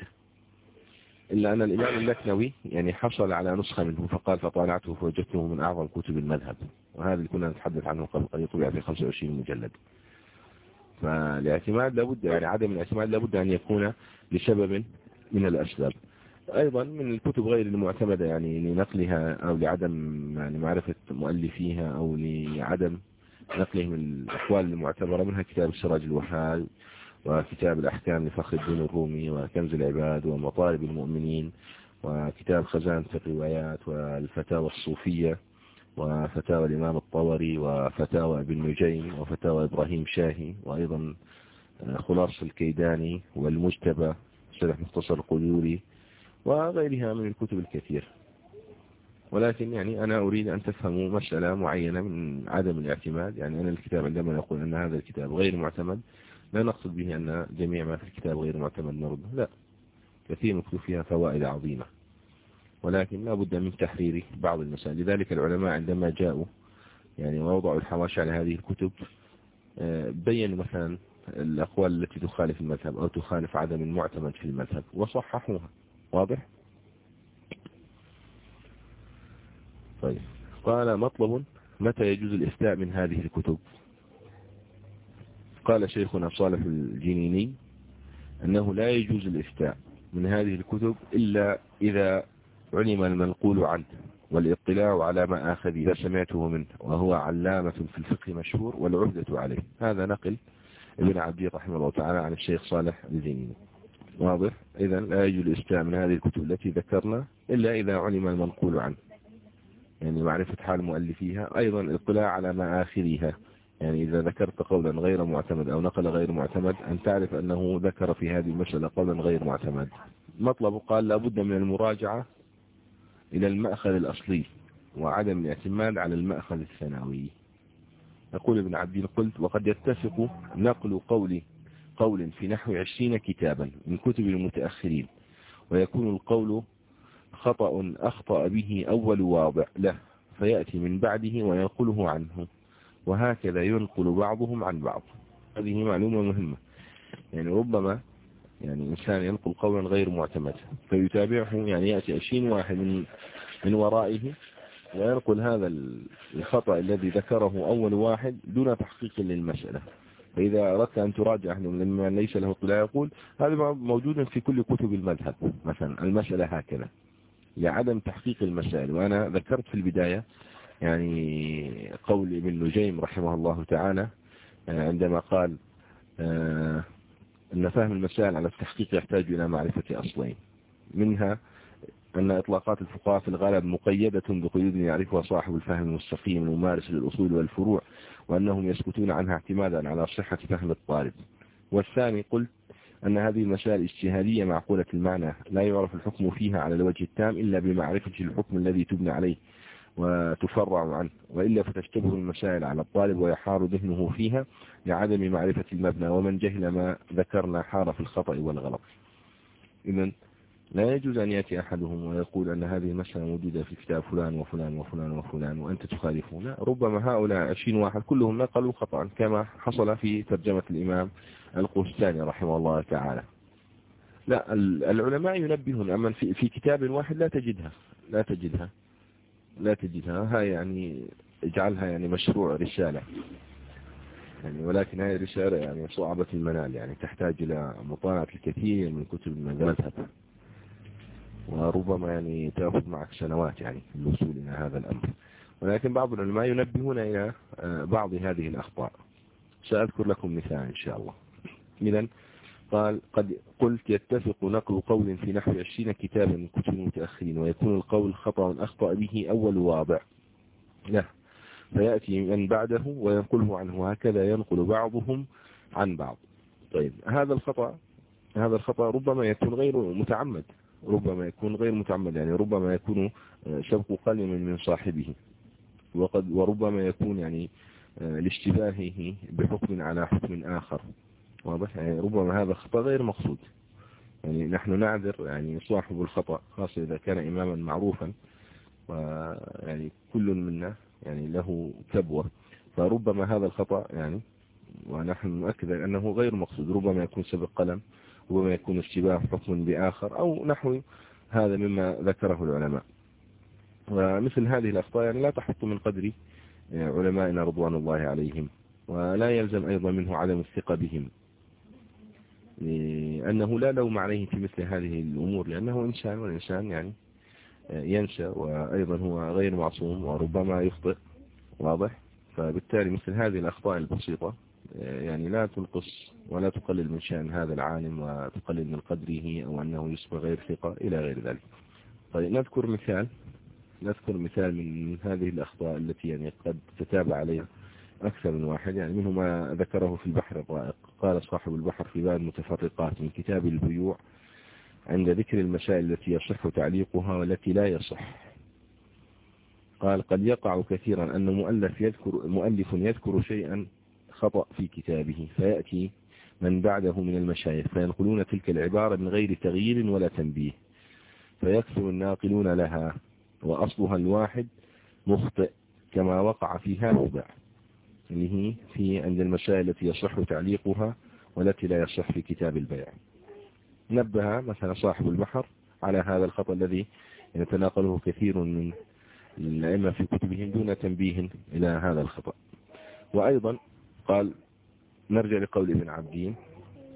Speaker 1: إلا أن الإمام اللكنوي يعني حصل على نسخة منه فقال فطالعته فوجدته من أعظم كتب المذهب. وهذا اللي كنا نتحدث عنه قبل قليل طبع في 25 مجلد. فالاعتماد لابد يعني عدم الاعتماد لابد أن يكون لسبب من الأسباب. أيضا من الكتب غير المعتمدة يعني لنقلها أو لعدم يعني معرفة مؤلفيها أو لعدم نقلهم الأقوال المعتبرة منها كتاب السراج الوحال وكتاب الأحكام لفخر الدين الرومي وكنز العباد ومطالب المؤمنين وكتاب خزانة الروايات والفتاوى الصوفية وفتاوى الإمام الطوري وفتاوى ابن نجيم وفتاوى إبراهيم شاهي وأيضا خلاص الكيداني والمجتبى شرح مختصر القدوري وغيرها من الكتب الكثير. ولكن يعني أنا أريد أن تفهموا مسألة معينة من عدم الاعتماد. يعني أنا الكتاب عندما نقول أن هذا الكتاب غير معتمد لا نقصد به أن جميع ما في الكتاب غير معتمد نرده لا. كثير مكتوب فيها فوائد عظيمة. ولكن لا بد من تحرير بعض المسائل. لذلك العلماء عندما جاءوا يعني ووضعوا الحواشي على هذه الكتب آه، بينوا مثلا الأقوال التي تخالف المذهب أو تخالف عدم المعتمد في المذهب وصححوها. واضح؟ طيب. قال مطلب متى يجوز الإفتاء من هذه الكتب؟ قال شيخنا صالح الجنيني أنه لا يجوز الإفتاء من هذه الكتب إلا إذا علم المنقول عنه والاطلاع على ما آخذ إذا سمعته منه وهو علامة في الفقه مشهور والعهدة عليه. هذا نقل ابن عبدي رحمه الله تعالى عن الشيخ صالح الجنيني. واضح؟ إذا لا يجوز الإفتاء من هذه الكتب التي ذكرنا إلا إذا علم المنقول عنه. يعني معرفة حال مؤلفيها أيضا الاطلاع على مآخرها يعني إذا ذكرت قولا غير معتمد أو نقل غير معتمد أن تعرف أنه ذكر في هذه المسألة قولا غير معتمد. مطلب قال لابد من المراجعة إلى المأخذ الأصلي وعدم الاعتماد على المأخذ الثانوي. يقول ابن عبد قلت وقد يتفق نقل قول قول في نحو عشرين كتابا من كتب المتأخرين ويكون القول خطأ أخطأ به أول واضع له فيأتي من بعده وينقله عنه. وهكذا ينقل بعضهم عن بعض. هذه معلومة مهمة. يعني ربما يعني إنسان ينقل قولا غير معتمد فيتابعه يعني يأتي عشرين واحد من, من ورائه وينقل هذا الخطأ الذي ذكره أول واحد دون تحقيق للمسألة. فإذا أردت أن تراجع لما ليس له اطلاع يقول هذا موجود في كل كتب المذهب. مثلا المسألة هكذا. لعدم تحقيق المسائل وأنا ذكرت في البداية يعني قول ابن نجيم رحمه الله تعالى آه، عندما قال آه، أن فهم المسائل على التحقيق يحتاج إلى معرفة أصلين. منها أن إطلاقات الفقهاء في الغالب مقيدة بقيود يعرفها صاحب الفهم المستقيم الممارس للأصول والفروع وأنهم يسكتون عنها اعتمادا على صحة فهم الطالب. والثاني قلت أن هذه المسائل اجتهادية معقولة المعنى لا يعرف الحكم فيها على الوجه التام إلا بمعرفة الحكم الذي تبنى عليه. وتفرع عنه. وإلا فتشتبه المسائل على الطالب ويحار ذهنه فيها لعدم معرفة المبنى ومن جهل ما ذكرنا حار في الخطأ والغلط. إذن لا يجوز أن يأتي أحدهم ويقول أن هذه المسألة موجودة في كتاب فلان وفلان وفلان وفلان وأنت تخالفون. ربما هؤلاء عشرين واحد كلهم نقلوا خطأ كما حصل في ترجمة الإمام القوستاني رحمه الله تعالى. لا العلماء ينبهون أما في كتاب واحد لا تجدها لا تجدها. لا تجدها. هاي يعني اجعلها يعني مشروع رسالة. يعني ولكن هذه الرسالة يعني صعبة المنال. يعني تحتاج إلى مطالعة الكثير من كتب المذهب وربما يعني تأخذ معك سنوات يعني الوصول إلى هذا الأمر. ولكن بعض العلماء ينبهون إلى آه، بعض هذه الأخطاء. سأذكر لكم مثال إن شاء الله. إذا قال قد قلت يتفق نقل قول في نحو عشرين كتابا من كتب المتأخرين ويكون القول خطأ أخطأ به أول واضع. له فيأتي من بعده وينقله عنه هكذا ينقل بعضهم عن بعض. طيب هذا الخطأ هذا الخطأ ربما يكون غير متعمد ربما يكون غير متعمد يعني ربما يكون شبق قلم من صاحبه وقد وربما يكون يعني لاشتباهه بحكم على حكم آخر. واضح؟ يعني ربما هذا خطأ غير مقصود. يعني نحن نعذر يعني صاحب الخطأ خاصة إذا كان إماما معروفا ويعني كل منا يعني له كبوة. فربما هذا الخطأ يعني ونحن نؤكد أنه غير مقصود. ربما يكون سبق قلم ربما يكون اشتباه حكم بآخر أو نحو هذا مما ذكره العلماء. ومثل هذه الأخطاء يعني لا تحط من قدر علمائنا رضوان الله عليهم ولا يلزم أيضا منه عدم الثقة بهم. لأنه لا لوم عليه في مثل هذه الأمور لأنه إنسان والإنسان يعني ينسى وأيضا هو غير معصوم وربما يخطئ واضح؟ فبالتالي مثل هذه الأخطاء البسيطة يعني لا تنقص ولا تقلل من شأن هذا العالم وتقلل من قدره أو أنه يصبح غير ثقة إلى غير ذلك. طيب نذكر مثال نذكر مثال من هذه الأخطاء التي يعني قد تتابع عليها أكثر من واحد يعني منه ما ذكره في البحر الرائق. قال صاحب البحر في باب المتفرقات من كتاب البيوع عند ذكر المسائل التي يصح تعليقها والتي لا يصح. قال قد يقع كثيرا أن مؤلف يذكر, مؤلف يذكر شيئا خطأ في كتابه فيأتي من بعده من المشايخ فينقلون تلك العبارة من غير تغيير ولا تنبيه فيكثر الناقلون لها وأصلها الواحد مخطئ كما وقع في هذا هي في عند المسائل التي يصح تعليقها والتي لا يصح في كتاب البيع نبه مثلا صاحب البحر على هذا الخطأ الذي يتناقله كثير من الأئمة في كتبهم دون تنبيه إلى هذا الخطأ وأيضا قال نرجع لقول ابن عبدين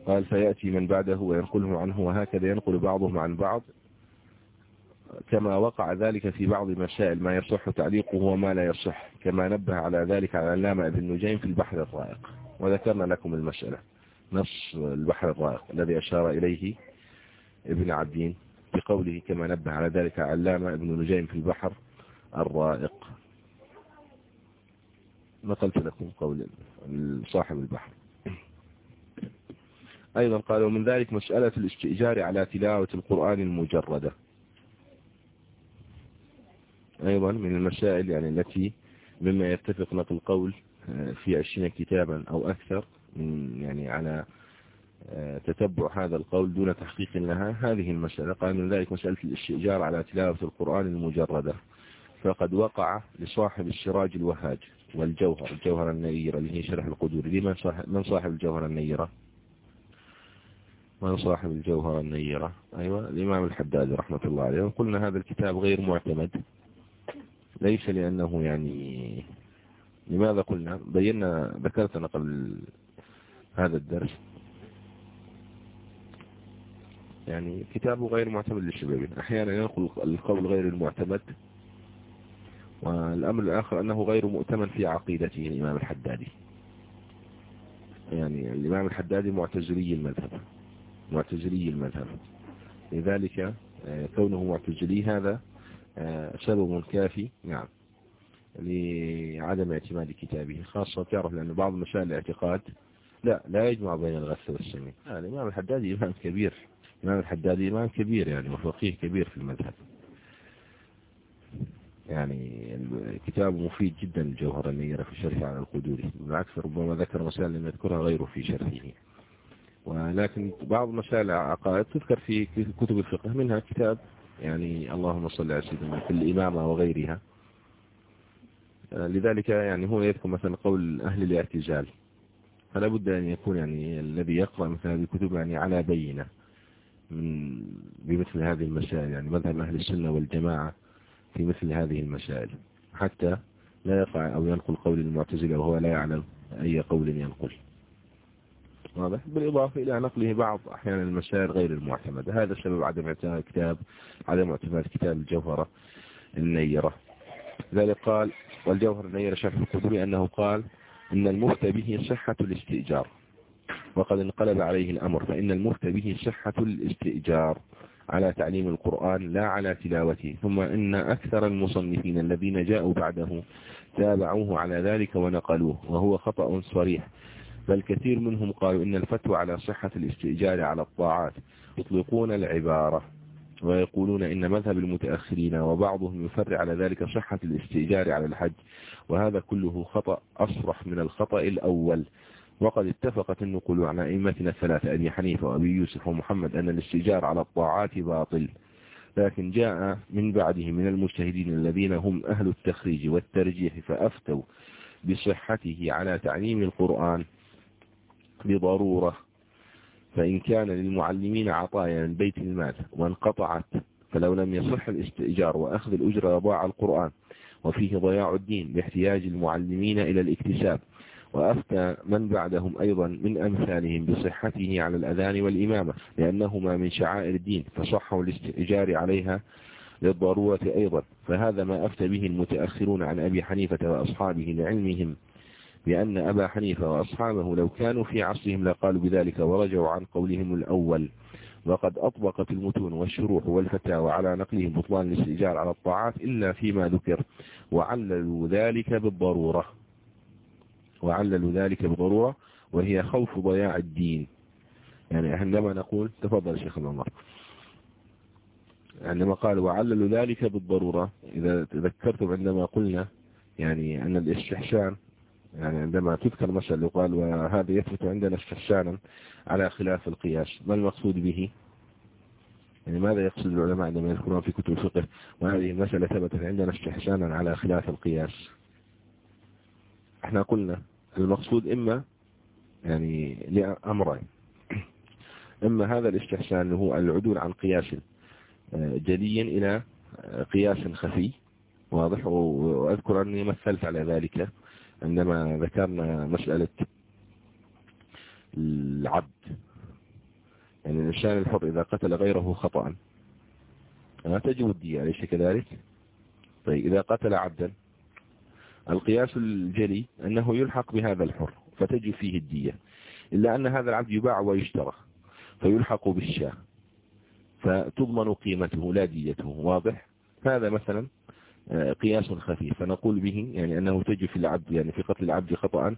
Speaker 1: قال فيأتي من بعده وينقله عنه وهكذا ينقل بعضهم عن بعض كما وقع ذلك في بعض المسائل ما يصح تعليقه وما لا يصح كما نبه على ذلك على علامة ابن نجيم في البحر الرائق. وذكرنا لكم المسألة نص البحر الرائق الذي أشار إليه ابن عبدين بقوله كما نبه على ذلك علامة ابن نجيم في البحر الرائق. نقلت لكم قول صاحب البحر. أيضا قالوا من ذلك مسألة الاستئجار على تلاوة القرآن المجردة. أيضا من المسائل يعني التي مما يتفق نقل قول آه، في عشرين كتابا أو أكثر من يعني على آه، تتبع هذا القول دون تحقيق لها. هذه المسألة قال من ذلك مسألة الاستئجار على تلاوة القرآن المجردة. فقد وقع لصاحب السراج الوهاج والجوهر الجوهر النيرة اللي هي شرح القدور. لمن صاحب, من صاحب الجوهر النيرة؟ من صاحب الجوهر النيرة؟ أيوة الإمام الحداد رحمة الله عليه. وقلنا هذا الكتاب غير معتمد. ليس لأنه يعني لماذا قلنا؟ بينا ذكرتنا قبل هذا الدرس. يعني كتابه غير معتمد للشباب. أحيانا ينقل القول غير المعتمد والأمر الآخر أنه غير مؤتمن في عقيدته الإمام الحدادي. يعني الإمام الحدادي معتزلي المذهب معتزلي المذهب. لذلك آه، كونه معتزلي هذا سبب كافي نعم لعدم اعتماد كتابه خاصة تعرف لأن بعض مسائل الاعتقاد لا لا يجمع بين الغث والسمين الإمام الحدادي إمام كبير الإمام الحدادي إمام كبير يعني وفقيه كبير في المذهب. يعني الكتاب مفيد جدا الجوهر النيرة في شرحه على القدوري بالعكس ربما ذكر مسائل لم يذكرها غيره في شرحه. ولكن بعض مسائل العقائد تذكر في كتب الفقه منها كتاب يعني اللهم صل على سيدنا في الإمامة وغيرها. لذلك يعني هو يذكر مثلا قول أهل الاعتزال. فلا بد أن يكون يعني الذي يقرأ مثل هذه الكتب يعني على بينة من بمثل هذه المسائل يعني مذهب أهل السنة والجماعة في مثل هذه المسائل. حتى لا يقع أو ينقل قول المعتزلة وهو لا يعلم أي قول ينقل. واضح بالإضافة إلى نقله بعض أحيانا المسائل غير المعتمدة. هذا سبب عدم اعتماد كتاب عدم اعتماد كتاب الجوهرة النيرة. ذلك قال والجوهر النيرة شرح القدري أنه قال إن المفتى به صحة الاستئجار. وقد انقلب عليه الأمر فإن المفتى به صحة الاستئجار على تعليم القرآن لا على تلاوته. ثم إن أكثر المصنفين الذين جاءوا بعده تابعوه على ذلك ونقلوه وهو خطأ صريح. بل كثير منهم قالوا إن الفتوى على صحة الاستئجار على الطاعات يطلقون العبارة ويقولون إن مذهب المتأخرين وبعضهم يفرع على ذلك صحة الاستئجار على الحج وهذا كله خطأ أصرح من الخطأ الأول وقد اتفقت النقول عن أئمتنا الثلاثة أبي حنيفة وأبي يوسف ومحمد أن الاستئجار على الطاعات باطل لكن جاء من بعده من المجتهدين الذين هم أهل التخريج والترجيح فأفتوا بصحته على تعليم القرآن بضرورة فإن كان للمعلمين عطايا من بيت المال وانقطعت فلو لم يصح الاستئجار وأخذ الأجرة ضاع القرآن وفيه ضياع الدين باحتياج المعلمين إلى الاكتساب. وأفتى من بعدهم أيضا من أمثالهم بصحته على الأذان والإمامة لأنهما من شعائر الدين فصحوا الاستئجار عليها للضرورة أيضا. فهذا ما أفتى به المتأخرون عن أبي حنيفة وأصحابه لعلمهم بأن أبا حنيفة وأصحابه لو كانوا في عصرهم لقالوا بذلك ورجعوا عن قولهم الأول. وقد أطبقت المتون والشروح والفتاوى على نقلهم بطلان الاستئجار على الطاعات إلا فيما ذكر. وعللوا ذلك بالضرورة. وعللوا ذلك بالضرورة وهي خوف ضياع الدين. يعني عندما نقول تفضل شيخ الله عندما قال وعللوا ذلك بالضرورة إذا تذكرتم عندما قلنا يعني أن الاستحسان يعني عندما تذكر مسألة يقال وهذا يثبت عندنا استحسانا على خلاف القياس ما المقصود به؟ يعني ماذا يقصد العلماء عندما يذكرون في كتب الفقه وهذه المسألة ثبتت عندنا استحسانا على خلاف القياس؟ إحنا قلنا المقصود إما يعني لأمرين. إما هذا الاستحسان هو العدول عن قياس آه، جلي إلى قياس خفي واضح وأذكر أني مثلت على ذلك. عندما ذكرنا مسألة العبد. يعني الإنسان الحر إذا قتل غيره خطأ. ما تجب الدية أليس كذلك؟ طيب إذا قتل عبدا القياس الجلي أنه يلحق بهذا الحر فتجب فيه الدية. إلا أن هذا العبد يباع ويشترى فيلحق بالشاة فتضمن قيمته لا ديته واضح؟ هذا مثلا قياس خفيف. فنقول به يعني أنه تجب في العبد يعني في قتل العبد خطأ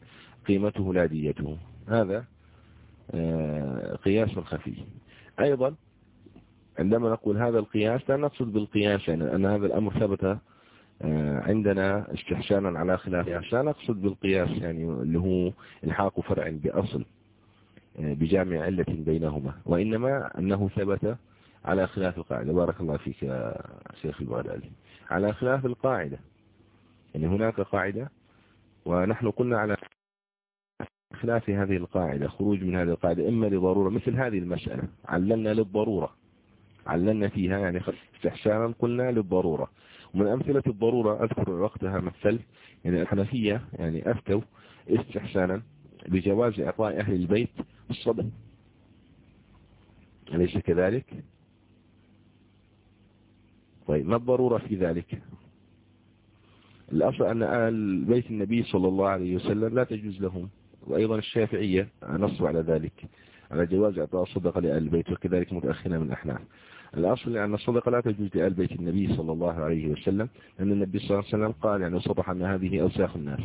Speaker 1: قيمته لا ديته. هذا آه، قياس خفي أيضا عندما نقول هذا القياس لا نقصد بالقياس يعني أن هذا الأمر ثبت آه، عندنا استحسانا على خلاف. لا نقصد بالقياس يعني اللي هو إلحاق فرع بأصل بجامع علة بينهما. وإنما أنه ثبت على خلاف القاعدة. بارك الله فيك شيخ البغدادي على خلاف القاعدة. يعني هناك قاعدة ونحن قلنا على خلاف هذه القاعدة خروج من هذه القاعدة إما لضرورة مثل هذه المسألة عللنا للضرورة عللنا فيها يعني استحسانا قلنا للضرورة. ومن أمثلة الضرورة أذكر وقتها مثل يعني الحنفية يعني أفتوا استحسانا بجواز إعطاء أهل البيت الصدق أليس كذلك؟ طيب ما الضرورة في ذلك؟ الأصل أن آل بيت النبي صلى الله عليه وسلم لا تجوز لهم وأيضا الشافعية نصوا على ذلك على جواز إعطاء الصدقة لآل البيت وكذلك متأخرين من الأحناف الأصل أن الصدقة لا تجوز لآل بيت النبي صلى الله عليه وسلم لأن النبي صلى الله عليه وسلم قال يعني صبح أن هذه أوساخ الناس.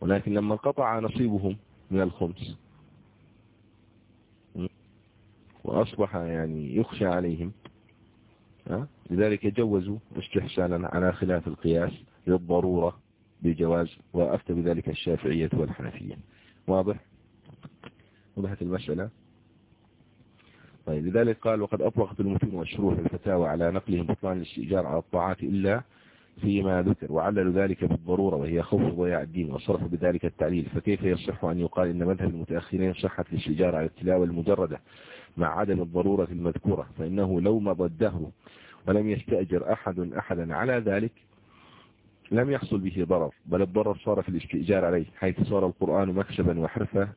Speaker 1: ولكن لما انقطع نصيبهم من الخمس وأصبح يعني يخشى عليهم لذلك جوزوا استحسانا على خلاف القياس للضرورة بجواز وأفتى بذلك الشافعية والحنفية. واضح؟ وضحت المسألة؟ طيب لذلك قال وقد أطلقت المتون والشروح الفتاوى على نقلهم بطلان الاستئجار على الطاعات إلا فيما ذكر وعللوا ذلك بالضرورة وهي خوف ضياع الدين وصرفوا بذلك التعليل. فكيف يصح أن يقال إن مذهب المتأخرين صحة الاستئجار على التلاوة المجردة مع عدم الضرورة المذكورة؟ فإنه لو مضى الدهر ولم يستأجر أحد أحدا على ذلك لم يحصل به ضرر بل الضرر صار في الاستئجار عليه حيث صار القرآن مكسبا وحرفة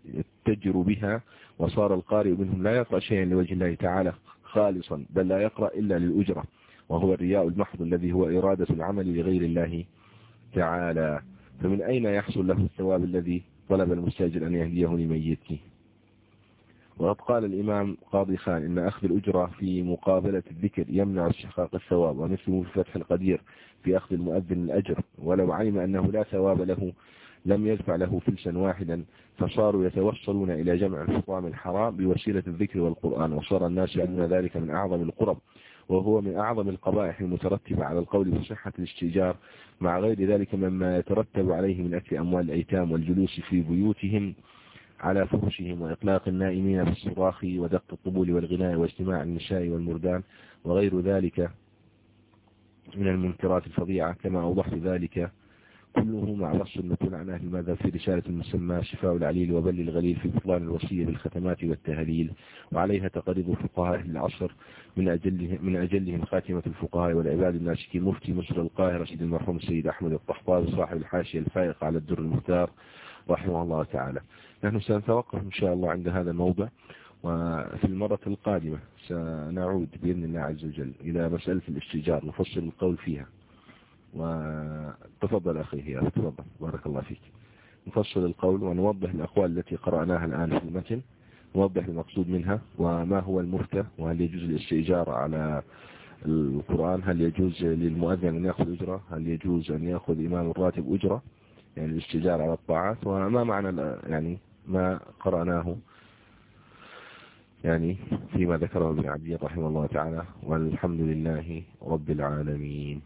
Speaker 1: يتجر بها وصار القارئ منهم لا يقرأ شيئا لوجه الله تعالى خالصا بل لا يقرأ إلا للأجرة. وهو الرياء المحض الذي هو إرادة العمل لغير الله تعالى. فمن أين يحصل له الثواب الذي طلب المستاجر أن يهديه لميته وقد قال الإمام قاضي خان إن أخذ الأجرة في مقابلة الذكر يمنع استحقاق الثواب ومثله في فتح القدير في أخذ المؤذن الأجر. ولو علم أنه لا ثواب له لم يدفع له فلسا واحدا فصاروا يتوصلون إلى جمع الحطام الحرام بوسيلة الذكر والقرآن. وصار الناس يعلمون ذلك من أعظم القرب. وهو من أعظم القبائح المترتبة على القول بصحة الاستئجار مع غير ذلك مما يترتب عليه من أكل أموال الأيتام والجلوس في بيوتهم على فرشهم وإطلاق النائمين في الصراخ ودق الطبول والغناء واجتماع النساء والمردان وغير ذلك من المنكرات الفظيعة. كما أوضحت ذلك كله مع نص المتون عن أهل المذهب في رسالة المسمى شفاء العليل وبل الغليل في بطلان الوصية بالختمات والتهليل وعليها تقريب فقهاء العصر من أجلهم, من أجلهم خاتمة الفقهاء والعباد الناشكين مفتي مصر القاهرة سيد المرحوم السيد أحمد الطحطاوي صاحب الحاشية الفائقة على الدر المختار رحمه الله تعالى. نحن سنتوقف إن شاء الله عند هذا الموضع وفي المرة القادمة سنعود بإذن الله عز وجل إلى مسألة الاشتجار نفصل القول فيها. وتفضل أخي هي تفضل بارك الله فيك. نفصل القول ونوضح الأقوال التي قرأناها الآن في المتن نوضح المقصود منها وما هو المفتى وهل يجوز الاستئجار على القرآن هل يجوز للمؤذن أن يأخذ أجرة هل يجوز أن يأخذ إمام الراتب أجرة يعني الاستئجار على الطاعات وما معنى يعني ما قرأناه يعني فيما ذكره ابن عبد رحمه الله تعالى والحمد لله رب العالمين.